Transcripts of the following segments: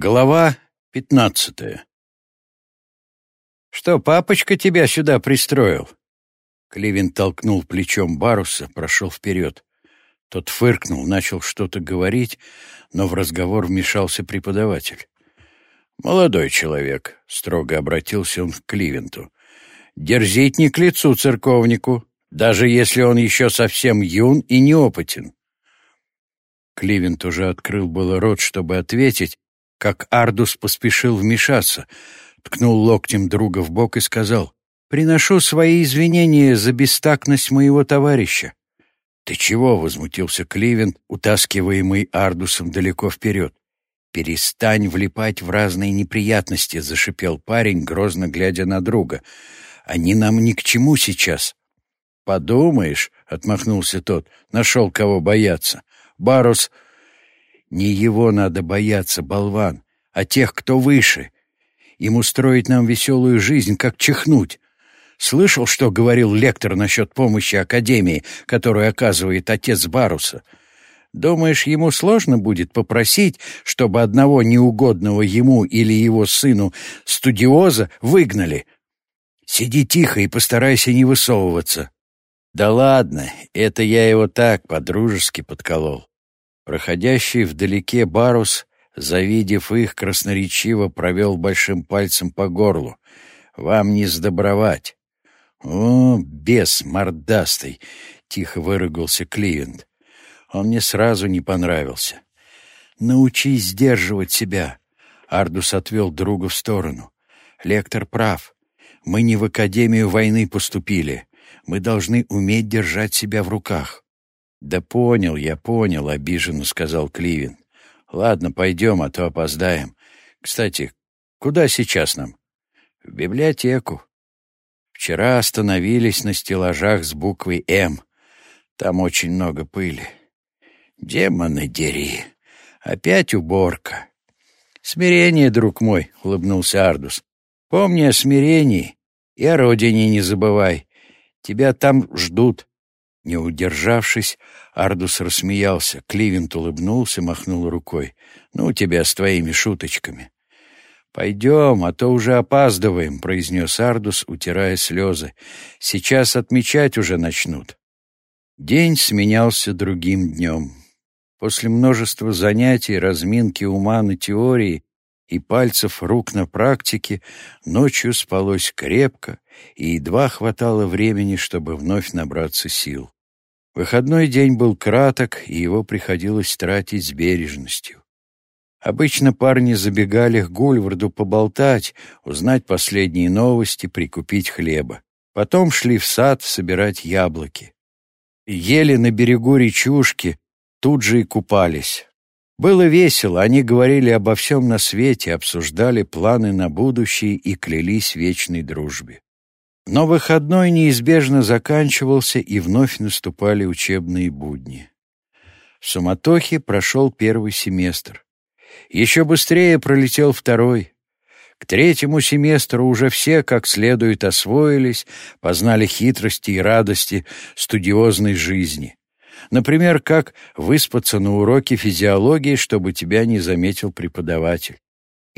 Глава пятнадцатая «Что, папочка тебя сюда пристроил?» Кливин толкнул плечом Баруса, прошел вперед. Тот фыркнул, начал что-то говорить, но в разговор вмешался преподаватель. «Молодой человек», — строго обратился он к Кливенту, — «дерзить не к лицу церковнику, даже если он еще совсем юн и неопытен». Кливент уже открыл было рот, чтобы ответить, как Ардус поспешил вмешаться, ткнул локтем друга в бок и сказал, «Приношу свои извинения за бестактность моего товарища». «Ты чего?» — возмутился Кливент, утаскиваемый Ардусом далеко вперед. «Перестань влипать в разные неприятности», — зашипел парень, грозно глядя на друга. «Они нам ни к чему сейчас». «Подумаешь», — отмахнулся тот, — «нашел кого бояться. Барус не его надо бояться, болван, а тех, кто выше. Им устроить нам веселую жизнь, как чихнуть. Слышал, что говорил лектор насчет помощи Академии, которую оказывает отец Баруса? Думаешь, ему сложно будет попросить, чтобы одного неугодного ему или его сыну студиоза выгнали? Сиди тихо и постарайся не высовываться. Да ладно, это я его так по-дружески подколол. Проходящий вдалеке Барус, завидев их, красноречиво провел большим пальцем по горлу. «Вам не сдобровать!» «О, бес мордастый!» — тихо выругался Кливент. Он мне сразу не понравился. «Научись сдерживать себя!» Ардус отвел друга в сторону. «Лектор прав. Мы не в Академию войны поступили. Мы должны уметь держать себя в руках. «Да понял, я понял», — обиженно сказал Кливин. «Ладно, пойдем, а то опоздаем. Кстати, куда сейчас нам?» «В библиотеку. Вчера остановились на стеллажах с буквой «М». Там очень много пыли. Демоны дери. Опять уборка. «Смирение, друг мой», — улыбнулся Ардус. «Помни о смирении и о родине не забывай. Тебя там ждут. Не удержавшись, Ардус рассмеялся. Кливент улыбнулся, махнул рукой. «Ну, тебя с твоими шуточками». «Пойдем, а то уже опаздываем», — произнес Ардус, утирая слезы. «Сейчас отмечать уже начнут». День сменялся другим днем. После множества занятий, разминки ума на теории и пальцев рук на практике, ночью спалось крепко, и едва хватало времени, чтобы вновь набраться сил. Выходной день был краток, и его приходилось тратить с бережностью. Обычно парни забегали к Гульварду поболтать, узнать последние новости, прикупить хлеба. Потом шли в сад собирать яблоки. Ели на берегу речушки, тут же и купались. Было весело, они говорили обо всем на свете, обсуждали планы на будущее и клялись вечной дружбе. Но выходной неизбежно заканчивался, и вновь наступали учебные будни. В суматохе прошел первый семестр. Еще быстрее пролетел второй. К третьему семестру уже все как следует освоились, познали хитрости и радости студиозной жизни. Например, как выспаться на уроке физиологии, чтобы тебя не заметил преподаватель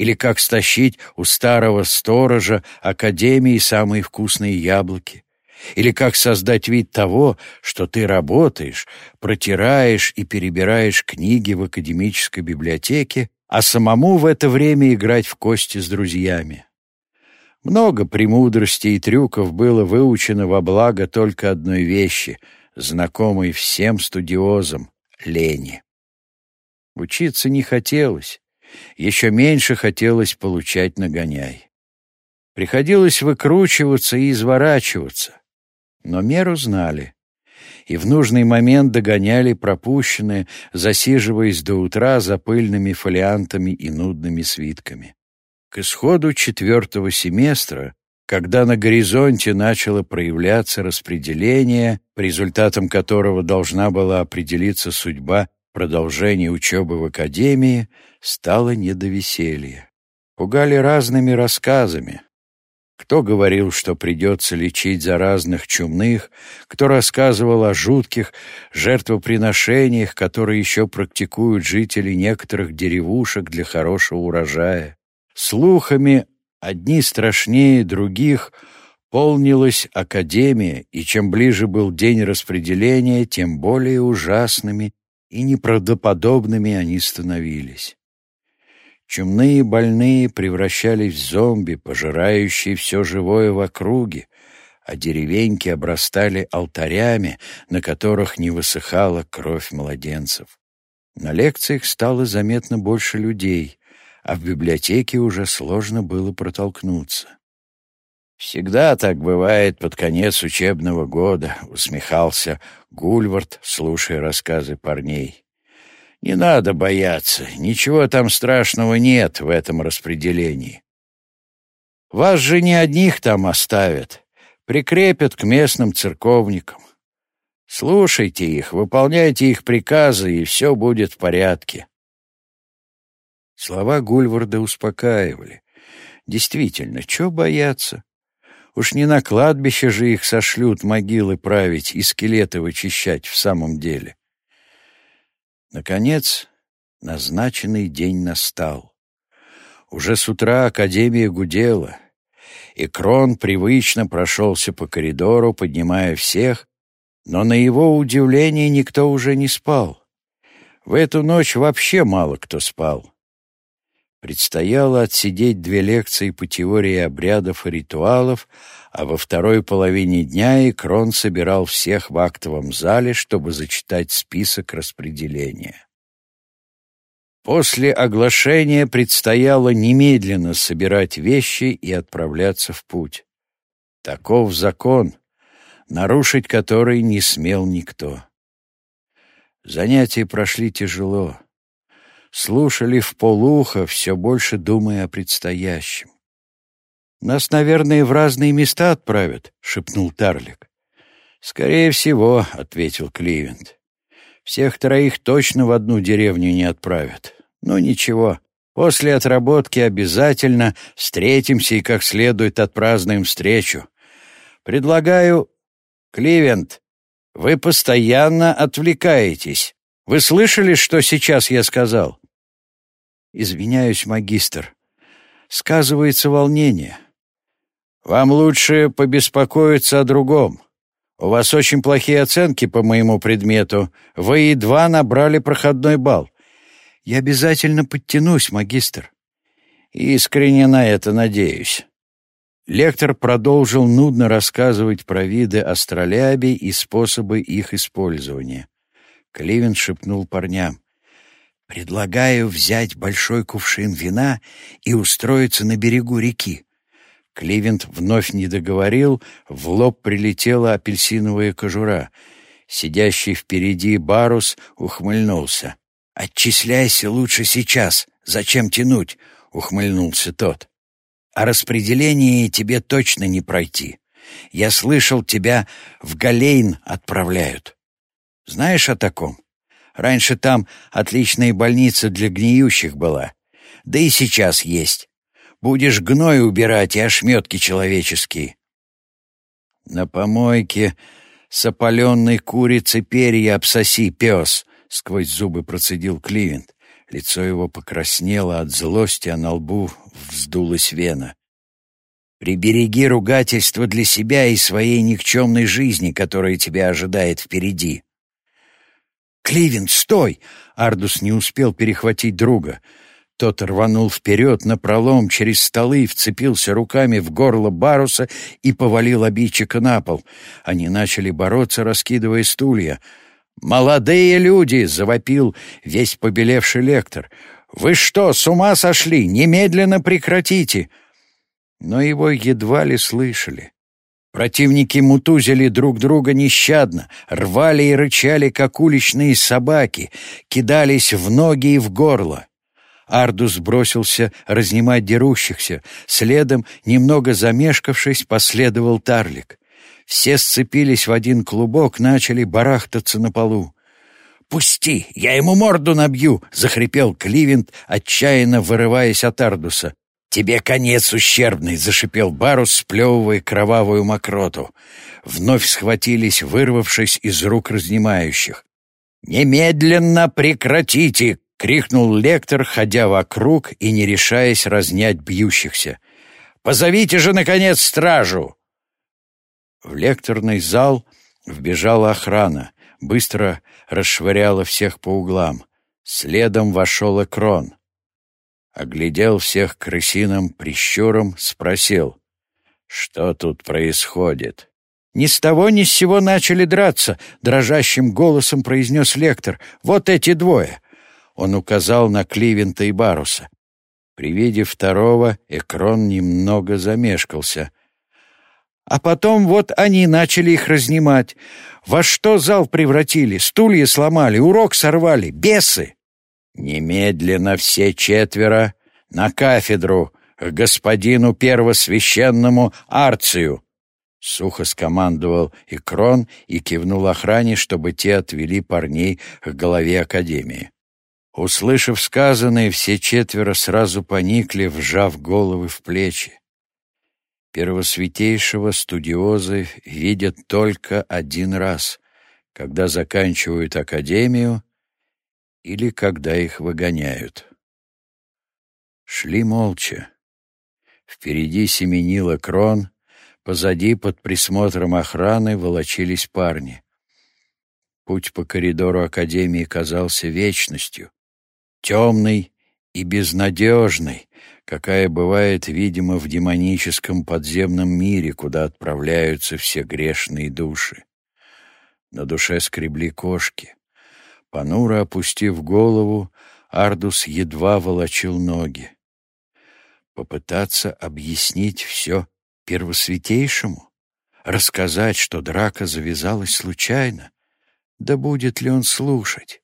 или как стащить у старого сторожа Академии самые вкусные яблоки, или как создать вид того, что ты работаешь, протираешь и перебираешь книги в академической библиотеке, а самому в это время играть в кости с друзьями. Много премудростей и трюков было выучено во благо только одной вещи, знакомой всем студиозам — лени. Учиться не хотелось, еще меньше хотелось получать нагоняй. Приходилось выкручиваться и изворачиваться. Но меру знали. И в нужный момент догоняли пропущенное, засиживаясь до утра за пыльными фолиантами и нудными свитками. К исходу четвертого семестра, когда на горизонте начало проявляться распределение, результатом которого должна была определиться судьба продолжения учебы в академии, стало не до веселья. Пугали разными рассказами. Кто говорил, что придется лечить заразных чумных, кто рассказывал о жутких жертвоприношениях, которые еще практикуют жители некоторых деревушек для хорошего урожая. Слухами одни страшнее других полнилась Академия, и чем ближе был день распределения, тем более ужасными и неправдоподобными они становились. Чумные больные превращались в зомби, пожирающие все живое в округе, а деревеньки обрастали алтарями, на которых не высыхала кровь младенцев. На лекциях стало заметно больше людей, а в библиотеке уже сложно было протолкнуться. «Всегда так бывает под конец учебного года», — усмехался Гульвард, слушая рассказы парней. Не надо бояться, ничего там страшного нет в этом распределении. Вас же не одних там оставят, прикрепят к местным церковникам. Слушайте их, выполняйте их приказы, и все будет в порядке. Слова Гульварда успокаивали. Действительно, чего бояться? Уж не на кладбище же их сошлют могилы править и скелеты вычищать в самом деле. Наконец, назначенный день настал. Уже с утра Академия гудела, и Крон привычно прошелся по коридору, поднимая всех, но на его удивление никто уже не спал. В эту ночь вообще мало кто спал. Предстояло отсидеть две лекции по теории обрядов и ритуалов, а во второй половине дня Икрон собирал всех в актовом зале, чтобы зачитать список распределения. После оглашения предстояло немедленно собирать вещи и отправляться в путь. Таков закон, нарушить который не смел никто. Занятия прошли тяжело. Слушали в полухо, все больше думая о предстоящем. «Нас, наверное, в разные места отправят», — шепнул Тарлик. «Скорее всего», — ответил Кливент. «Всех троих точно в одну деревню не отправят. Ну, ничего, после отработки обязательно встретимся и как следует отпразднуем встречу. Предлагаю... Кливент, вы постоянно отвлекаетесь. Вы слышали, что сейчас я сказал?» «Извиняюсь, магистр. Сказывается волнение». Вам лучше побеспокоиться о другом. У вас очень плохие оценки по моему предмету. Вы едва набрали проходной балл. Я обязательно подтянусь, магистр. Искренне на это надеюсь. Лектор продолжил нудно рассказывать про виды астролябий и способы их использования. Кливин шепнул парням. «Предлагаю взять большой кувшин вина и устроиться на берегу реки. Кливент вновь не договорил, в лоб прилетела апельсиновая кожура. Сидящий впереди Барус ухмыльнулся. «Отчисляйся лучше сейчас. Зачем тянуть?» — ухмыльнулся тот. «А распределение тебе точно не пройти. Я слышал, тебя в Галейн отправляют. Знаешь о таком? Раньше там отличная больница для гниющих была. Да и сейчас есть. Будешь гной убирать и ошметки человеческие. На помойке с опаленной курицы перья обсоси, пес, — сквозь зубы процедил Кливент. Лицо его покраснело от злости, а на лбу вздулась вена. «Прибереги ругательство для себя и своей никчемной жизни, которая тебя ожидает впереди». «Кливент, стой!» — Ардус не успел перехватить друга — тот рванул вперед, напролом, через столы, вцепился руками в горло Баруса и повалил обидчика на пол. Они начали бороться, раскидывая стулья. «Молодые люди!» — завопил весь побелевший лектор. «Вы что, с ума сошли? Немедленно прекратите!» Но его едва ли слышали. Противники мутузили друг друга нещадно, рвали и рычали, как уличные собаки, кидались в ноги и в горло. Ардус бросился разнимать дерущихся. Следом, немного замешкавшись, последовал Тарлик. Все сцепились в один клубок, начали барахтаться на полу. «Пусти! Я ему морду набью!» — захрипел Кливент, отчаянно вырываясь от Ардуса. «Тебе конец ущербный!» — зашипел Барус, сплевывая кровавую мокроту. Вновь схватились, вырвавшись из рук разнимающих. «Немедленно прекратите!» — крикнул лектор, ходя вокруг и не решаясь разнять бьющихся. «Позовите же, наконец, стражу!» В лекторный зал вбежала охрана, быстро расшвыряла всех по углам. Следом вошел Экрон. Оглядел всех крысиным прищуром, спросил, «Что тут происходит?» «Ни с того ни с сего начали драться», — дрожащим голосом произнес лектор. «Вот эти двое». Он указал на Кливента и Баруса. При виде второго Экрон немного замешкался. А потом вот они начали их разнимать. Во что зал превратили? Стулья сломали, урок сорвали. Бесы! Немедленно все четверо на кафедру к господину первосвященному Арцию. Сухо скомандовал Икрон и кивнул охране, чтобы те отвели парней к голове Академии. Услышав сказанное, все четверо сразу поникли, вжав головы в плечи. Первосвятейшего студиозы видят только один раз, когда заканчивают Академию или когда их выгоняют. Шли молча. Впереди семенила крон, Позади, под присмотром охраны, волочились парни. Путь по коридору Академии казался вечностью. Темный и безнадежный, какая бывает, видимо, в демоническом подземном мире, куда отправляются все грешные души. На душе скребли кошки. Понуро опустив голову, Ардус едва волочил ноги. Попытаться объяснить все первосвятейшему? Рассказать, что драка завязалась случайно? Да будет ли он слушать?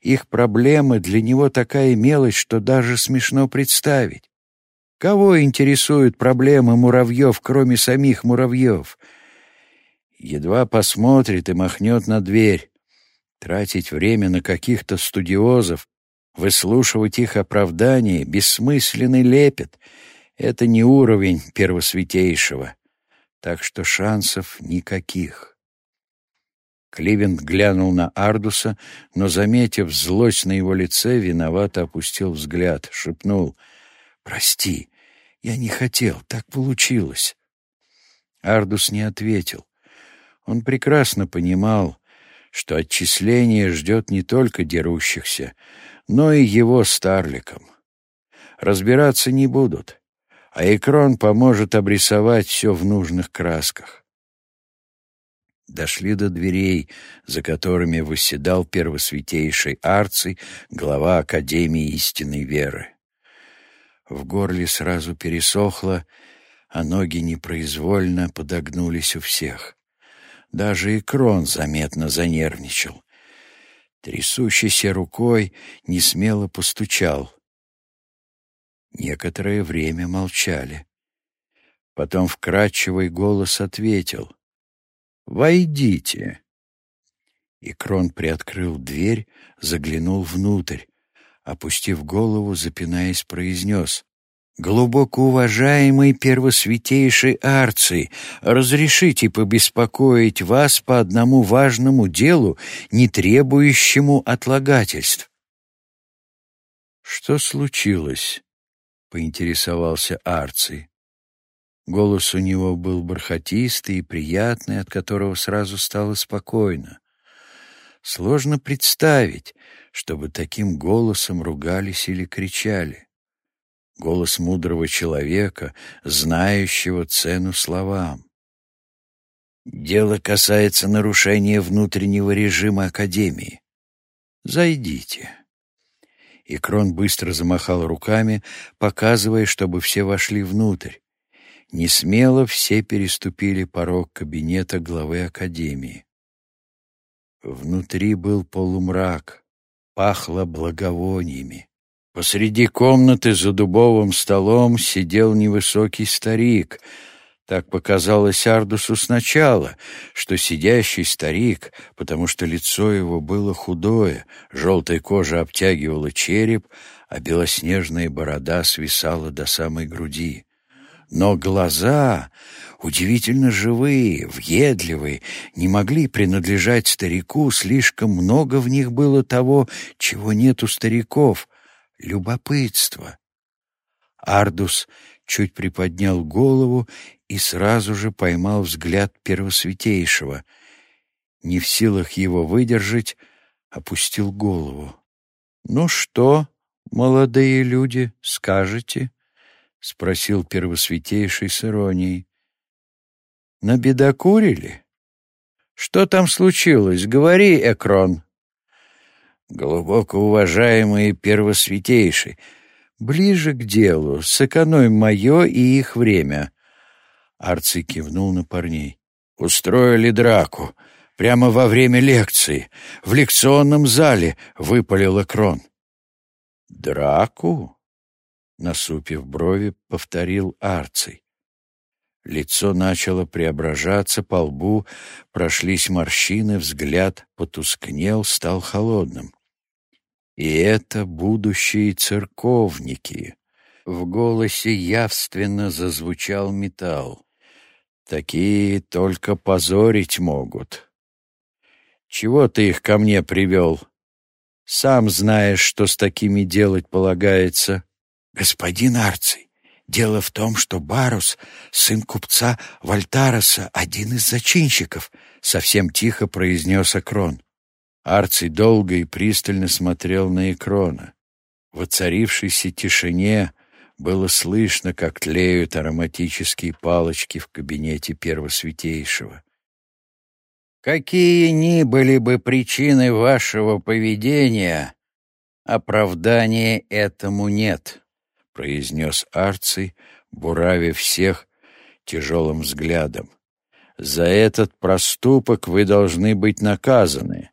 Их проблемы для него такая мелочь, что даже смешно представить. Кого интересуют проблемы муравьев, кроме самих муравьев? Едва посмотрит и махнет на дверь. Тратить время на каких-то студиозов, выслушивать их оправдания — бессмысленный лепет — это не уровень первосвятейшего, так что шансов никаких. Кливент глянул на Ардуса, но, заметив злость на его лице, виновато опустил взгляд, шепнул «Прости, я не хотел, так получилось». Ардус не ответил. Он прекрасно понимал, что отчисление ждет не только дерущихся, но и его старликом. Разбираться не будут а экран поможет обрисовать все в нужных красках. Дошли до дверей, за которыми восседал первосвятейший Арций, глава Академии истинной веры. В горле сразу пересохло, а ноги непроизвольно подогнулись у всех. Даже Икрон заметно занервничал. Трясущейся рукой несмело постучал. Некоторое время молчали. Потом вкрадчивый голос ответил. «Войдите». И Крон приоткрыл дверь, заглянул внутрь. Опустив голову, запинаясь, произнес. «Глубоко уважаемый первосвятейший Арций, разрешите побеспокоить вас по одному важному делу, не требующему отлагательств». «Что случилось?» поинтересовался Арций. Голос у него был бархатистый и приятный, от которого сразу стало спокойно. Сложно представить, чтобы таким голосом ругались или кричали. Голос мудрого человека, знающего цену словам. Дело касается нарушения внутреннего режима Академии. Зайдите и Крон быстро замахал руками, показывая, чтобы все вошли внутрь. Несмело все переступили порог кабинета главы Академии. Внутри был полумрак, пахло благовониями. Посреди комнаты за дубовым столом сидел невысокий старик — так показалось Ардусу сначала, что сидящий старик, потому что лицо его было худое, желтая кожа обтягивала череп, а белоснежная борода свисала до самой груди. Но глаза, удивительно живые, въедливые, не могли принадлежать старику, слишком много в них было того, чего нет у стариков — любопытства. Ардус чуть приподнял голову и сразу же поймал взгляд первосвятейшего. Не в силах его выдержать, опустил голову. «Ну что, молодые люди, скажете?» — спросил первосвятейший с иронией. «Набедокурили? Что там случилось? Говори, Экрон!» «Глубоко уважаемые первосвятейший, ближе к делу, сэкономь мое и их время!» Арций кивнул на парней. «Устроили драку. Прямо во время лекции. В лекционном зале выпалил Экрон. «Драку?» — насупив брови, повторил Арций. Лицо начало преображаться, по лбу прошлись морщины, взгляд потускнел, стал холодным. И это будущие церковники. В голосе явственно зазвучал металл. Такие только позорить могут. Чего ты их ко мне привел? Сам знаешь, что с такими делать полагается. Господин Арций, дело в том, что Барус, сын купца Вольтароса, один из зачинщиков, совсем тихо произнес Акрон. Арций долго и пристально смотрел на Экрона. В оцарившейся тишине было слышно, как тлеют ароматические палочки в кабинете Первосвятейшего. Какие ни были бы причины вашего поведения, оправдания этому нет, — произнес Арций, буравив всех тяжелым взглядом. За этот проступок вы должны быть наказаны,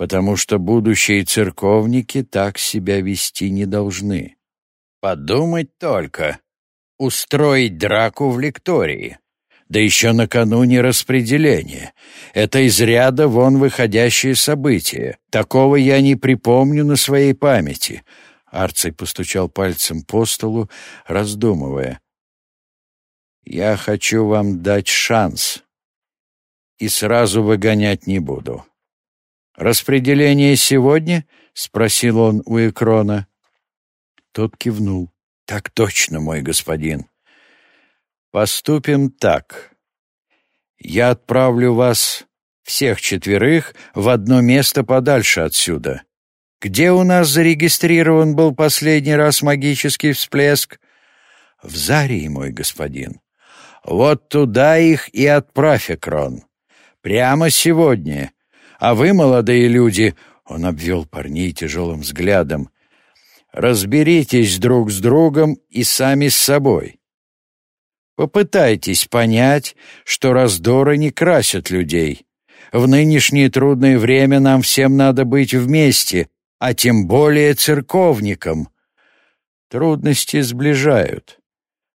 потому что будущие церковники так себя вести не должны. Подумать только, устроить драку в лектории да еще накануне распределения. Это из ряда вон выходящее событие. Такого я не припомню на своей памяти». Арций постучал пальцем по столу, раздумывая. «Я хочу вам дать шанс, и сразу выгонять не буду». «Распределение сегодня?» — спросил он у Экрона. Тот кивнул. «Так точно, мой господин». Поступим так. Я отправлю вас всех четверых в одно место подальше отсюда. Где у нас зарегистрирован был последний раз магический всплеск? В Зарии, мой господин. Вот туда их и отправь, Экрон. Прямо сегодня. А вы, молодые люди, он обвел парней тяжелым взглядом, разберитесь друг с другом и сами с собой. Попытайтесь понять, что раздоры не красят людей. В нынешнее трудное время нам всем надо быть вместе, а тем более церковникам. Трудности сближают.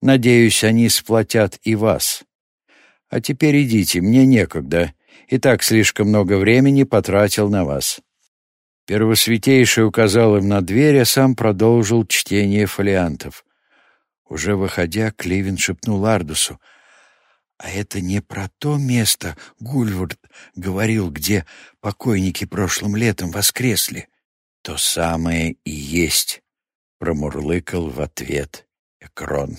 Надеюсь, они сплотят и вас. А теперь идите, мне некогда. И так слишком много времени потратил на вас». Первосвятейший указал им на дверь, а сам продолжил чтение фолиантов. Уже выходя, Клевин шепнул Ардусу. «А это не про то место, Гульвард говорил, где покойники прошлым летом воскресли?» «То самое и есть», — промурлыкал в ответ Экрон.